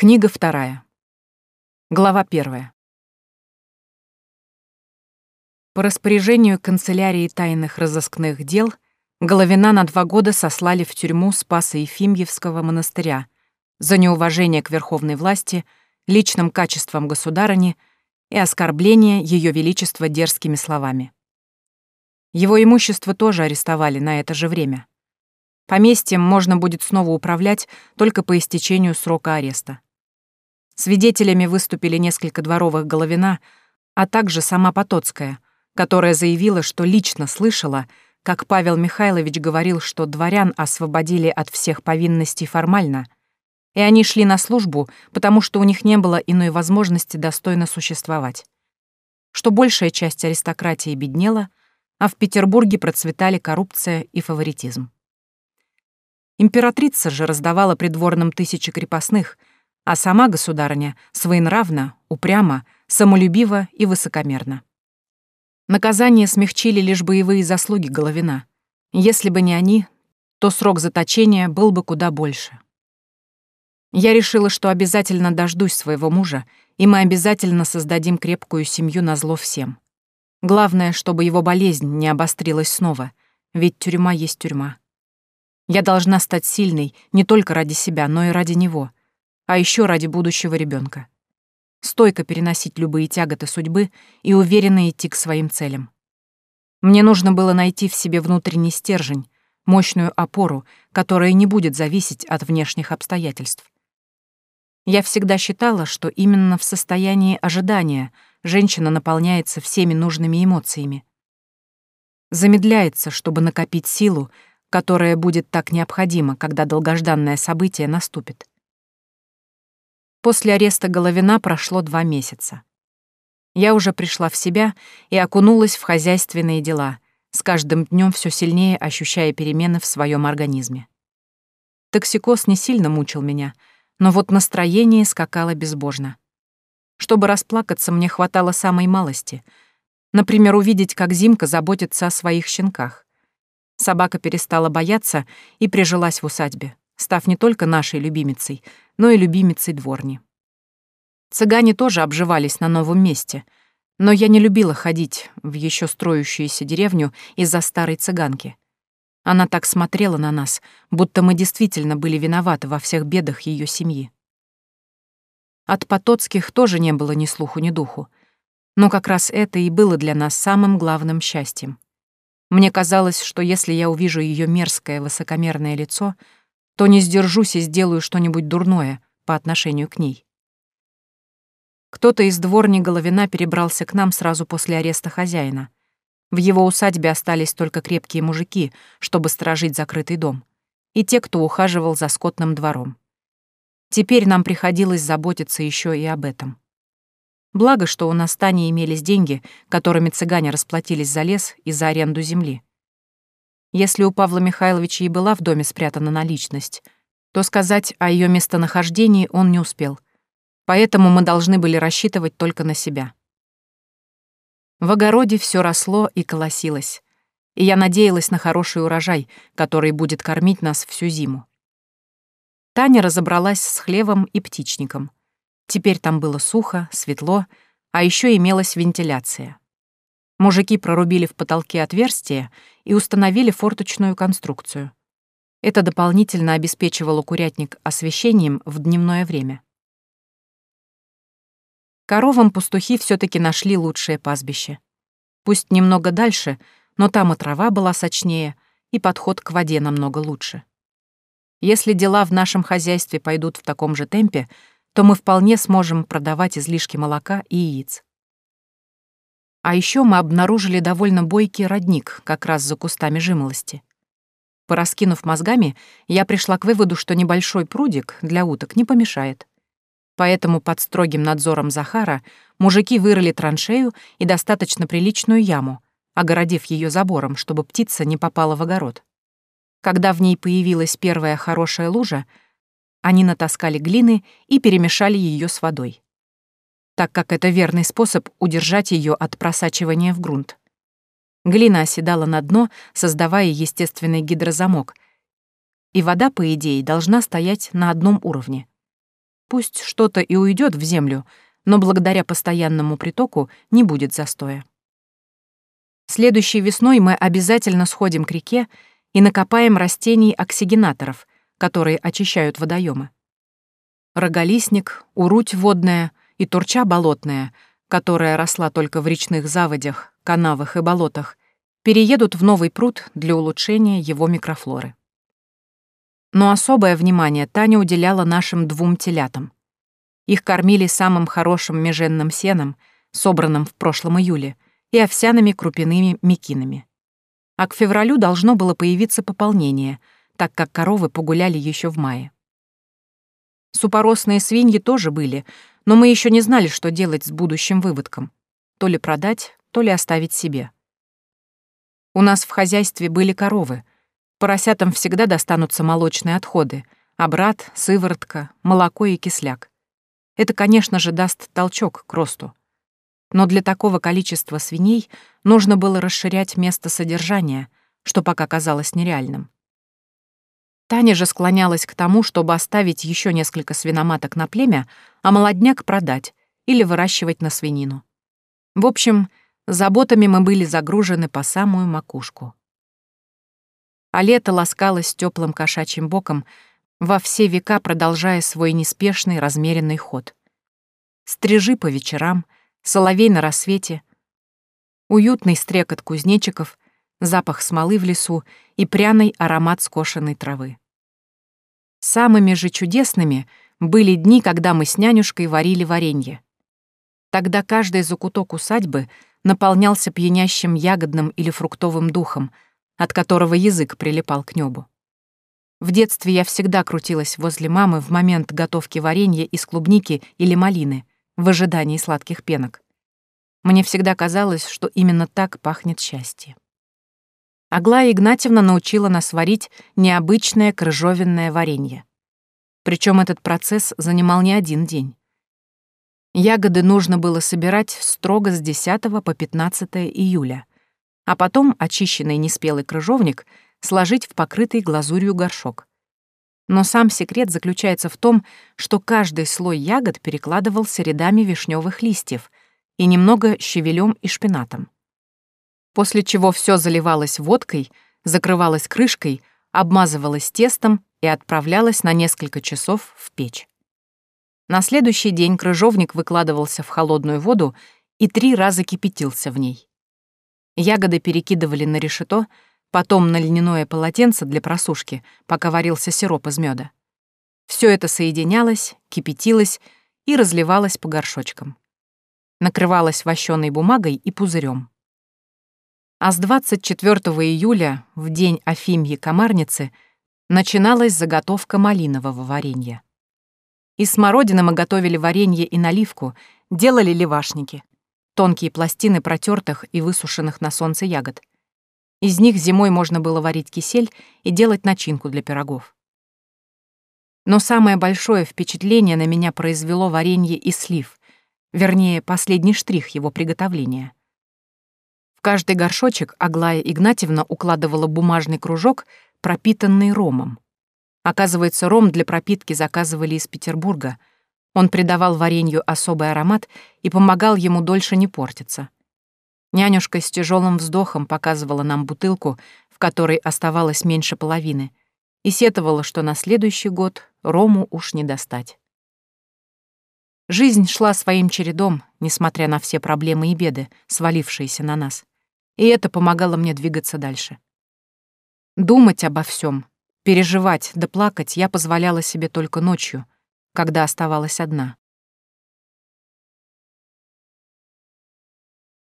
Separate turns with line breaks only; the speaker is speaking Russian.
Книга вторая. Глава первая. По распоряжению канцелярии тайных разыскных дел Головина на два года сослали в тюрьму Спаса Ефимьевского монастыря за неуважение к верховной власти, личным качествам государыни и оскорбление Ее Величества дерзкими словами. Его имущество тоже арестовали на это же время. Поместьем можно будет снова управлять только по истечению срока ареста. Свидетелями выступили несколько дворовых Головина, а также сама Потоцкая, которая заявила, что лично слышала, как Павел Михайлович говорил, что дворян освободили от всех повинностей формально, и они шли на службу, потому что у них не было иной возможности достойно существовать. Что большая часть аристократии беднела, а в Петербурге процветали коррупция и фаворитизм. Императрица же раздавала придворным тысячи крепостных — а сама государыня своенравна, упряма, самолюбива и высокомерна. Наказание смягчили лишь боевые заслуги Головина. Если бы не они, то срок заточения был бы куда больше. Я решила, что обязательно дождусь своего мужа, и мы обязательно создадим крепкую семью на зло всем. Главное, чтобы его болезнь не обострилась снова, ведь тюрьма есть тюрьма. Я должна стать сильной не только ради себя, но и ради него — а еще ради будущего ребенка. Стойко переносить любые тяготы судьбы и уверенно идти к своим целям. Мне нужно было найти в себе внутренний стержень, мощную опору, которая не будет зависеть от внешних обстоятельств. Я всегда считала, что именно в состоянии ожидания женщина наполняется всеми нужными эмоциями. Замедляется, чтобы накопить силу, которая будет так необходима, когда долгожданное событие наступит. После ареста Головина прошло два месяца. Я уже пришла в себя и окунулась в хозяйственные дела, с каждым днем все сильнее ощущая перемены в своем организме. Токсикоз не сильно мучил меня, но вот настроение скакало безбожно. Чтобы расплакаться, мне хватало самой малости. Например, увидеть, как Зимка заботится о своих щенках. Собака перестала бояться и прижилась в усадьбе став не только нашей любимицей, но и любимицей дворни. Цыгане тоже обживались на новом месте, но я не любила ходить в еще строящуюся деревню из-за старой цыганки. Она так смотрела на нас, будто мы действительно были виноваты во всех бедах ее семьи. От Потоцких тоже не было ни слуху, ни духу. Но как раз это и было для нас самым главным счастьем. Мне казалось, что если я увижу ее мерзкое высокомерное лицо — то не сдержусь и сделаю что-нибудь дурное по отношению к ней. Кто-то из дворни Головина перебрался к нам сразу после ареста хозяина. В его усадьбе остались только крепкие мужики, чтобы сторожить закрытый дом, и те, кто ухаживал за скотным двором. Теперь нам приходилось заботиться еще и об этом. Благо, что у нас Тани имелись деньги, которыми цыгане расплатились за лес и за аренду земли. Если у Павла Михайловича и была в доме спрятана наличность, то сказать о ее местонахождении он не успел. Поэтому мы должны были рассчитывать только на себя. В огороде все росло и колосилось, и я надеялась на хороший урожай, который будет кормить нас всю зиму. Таня разобралась с хлевом и птичником. Теперь там было сухо, светло, а еще имелась вентиляция. Мужики прорубили в потолке отверстие и установили форточную конструкцию. Это дополнительно обеспечивало курятник освещением в дневное время. Коровам пастухи все таки нашли лучшее пастбище. Пусть немного дальше, но там и трава была сочнее, и подход к воде намного лучше. Если дела в нашем хозяйстве пойдут в таком же темпе, то мы вполне сможем продавать излишки молока и яиц. А еще мы обнаружили довольно бойкий родник как раз за кустами жимолости. Пораскинув мозгами, я пришла к выводу, что небольшой прудик для уток не помешает. Поэтому под строгим надзором Захара мужики вырыли траншею и достаточно приличную яму, огородив ее забором, чтобы птица не попала в огород. Когда в ней появилась первая хорошая лужа, они натаскали глины и перемешали ее с водой так как это верный способ удержать ее от просачивания в грунт. Глина оседала на дно, создавая естественный гидрозамок, и вода, по идее, должна стоять на одном уровне. Пусть что-то и уйдет в землю, но благодаря постоянному притоку не будет застоя. Следующей весной мы обязательно сходим к реке и накопаем растений оксигенаторов, которые очищают водоемы. Роголистник, уруть водная и турча болотная, которая росла только в речных заводях, канавах и болотах, переедут в новый пруд для улучшения его микрофлоры. Но особое внимание Таня уделяла нашим двум телятам. Их кормили самым хорошим меженным сеном, собранным в прошлом июле, и овсяными крупяными мекинами. А к февралю должно было появиться пополнение, так как коровы погуляли еще в мае. Супоросные свиньи тоже были, но мы еще не знали, что делать с будущим выводком. То ли продать, то ли оставить себе. У нас в хозяйстве были коровы. Поросятам всегда достанутся молочные отходы, обрат, сыворотка, молоко и кисляк. Это, конечно же, даст толчок к росту. Но для такого количества свиней нужно было расширять место содержания, что пока казалось нереальным. Таня же склонялась к тому, чтобы оставить еще несколько свиноматок на племя, а молодняк продать или выращивать на свинину. В общем, Заботами мы были загружены по самую макушку. А лето ласкалось теплым кошачьим боком, во все века продолжая свой неспешный, размеренный ход. Стрижи по вечерам, соловей на рассвете, уютный стрекот кузнечиков, запах смолы в лесу и пряный аромат скошенной травы. Самыми же чудесными были дни, когда мы с нянюшкой варили варенье. Тогда каждый закуток усадьбы — наполнялся пьянящим ягодным или фруктовым духом, от которого язык прилипал к небу. В детстве я всегда крутилась возле мамы в момент готовки варенья из клубники или малины в ожидании сладких пенок. Мне всегда казалось, что именно так пахнет счастье. Аглая Игнатьевна научила нас варить необычное крыжовенное варенье. Причем этот процесс занимал не один день. Ягоды нужно было собирать строго с 10 по 15 июля, а потом очищенный неспелый крыжовник сложить в покрытый глазурью горшок. Но сам секрет заключается в том, что каждый слой ягод перекладывался рядами вишневых листьев и немного щавелем и шпинатом. После чего все заливалось водкой, закрывалось крышкой, обмазывалось тестом и отправлялось на несколько часов в печь. На следующий день крыжовник выкладывался в холодную воду и три раза кипятился в ней. Ягоды перекидывали на решето, потом на льняное полотенце для просушки, пока варился сироп из меда. Все это соединялось, кипятилось и разливалось по горшочкам. Накрывалось вощеной бумагой и пузырем. А с 24 июля, в день Афимьи Комарницы, начиналась заготовка малинового варенья. Из смородины мы готовили варенье и наливку, делали левашники. Тонкие пластины протертых и высушенных на солнце ягод. Из них зимой можно было варить кисель и делать начинку для пирогов. Но самое большое впечатление на меня произвело варенье из слив, вернее, последний штрих его приготовления. В каждый горшочек Аглая Игнатьевна укладывала бумажный кружок, пропитанный ромом. Оказывается, ром для пропитки заказывали из Петербурга. Он придавал варенью особый аромат и помогал ему дольше не портиться. Нянюшка с тяжелым вздохом показывала нам бутылку, в которой оставалось меньше половины, и сетовала, что на следующий год рому уж не достать. Жизнь шла своим чередом, несмотря на все проблемы и беды, свалившиеся на нас. И это помогало мне двигаться дальше. Думать обо всем, Переживать да плакать я позволяла себе только ночью, когда оставалась одна.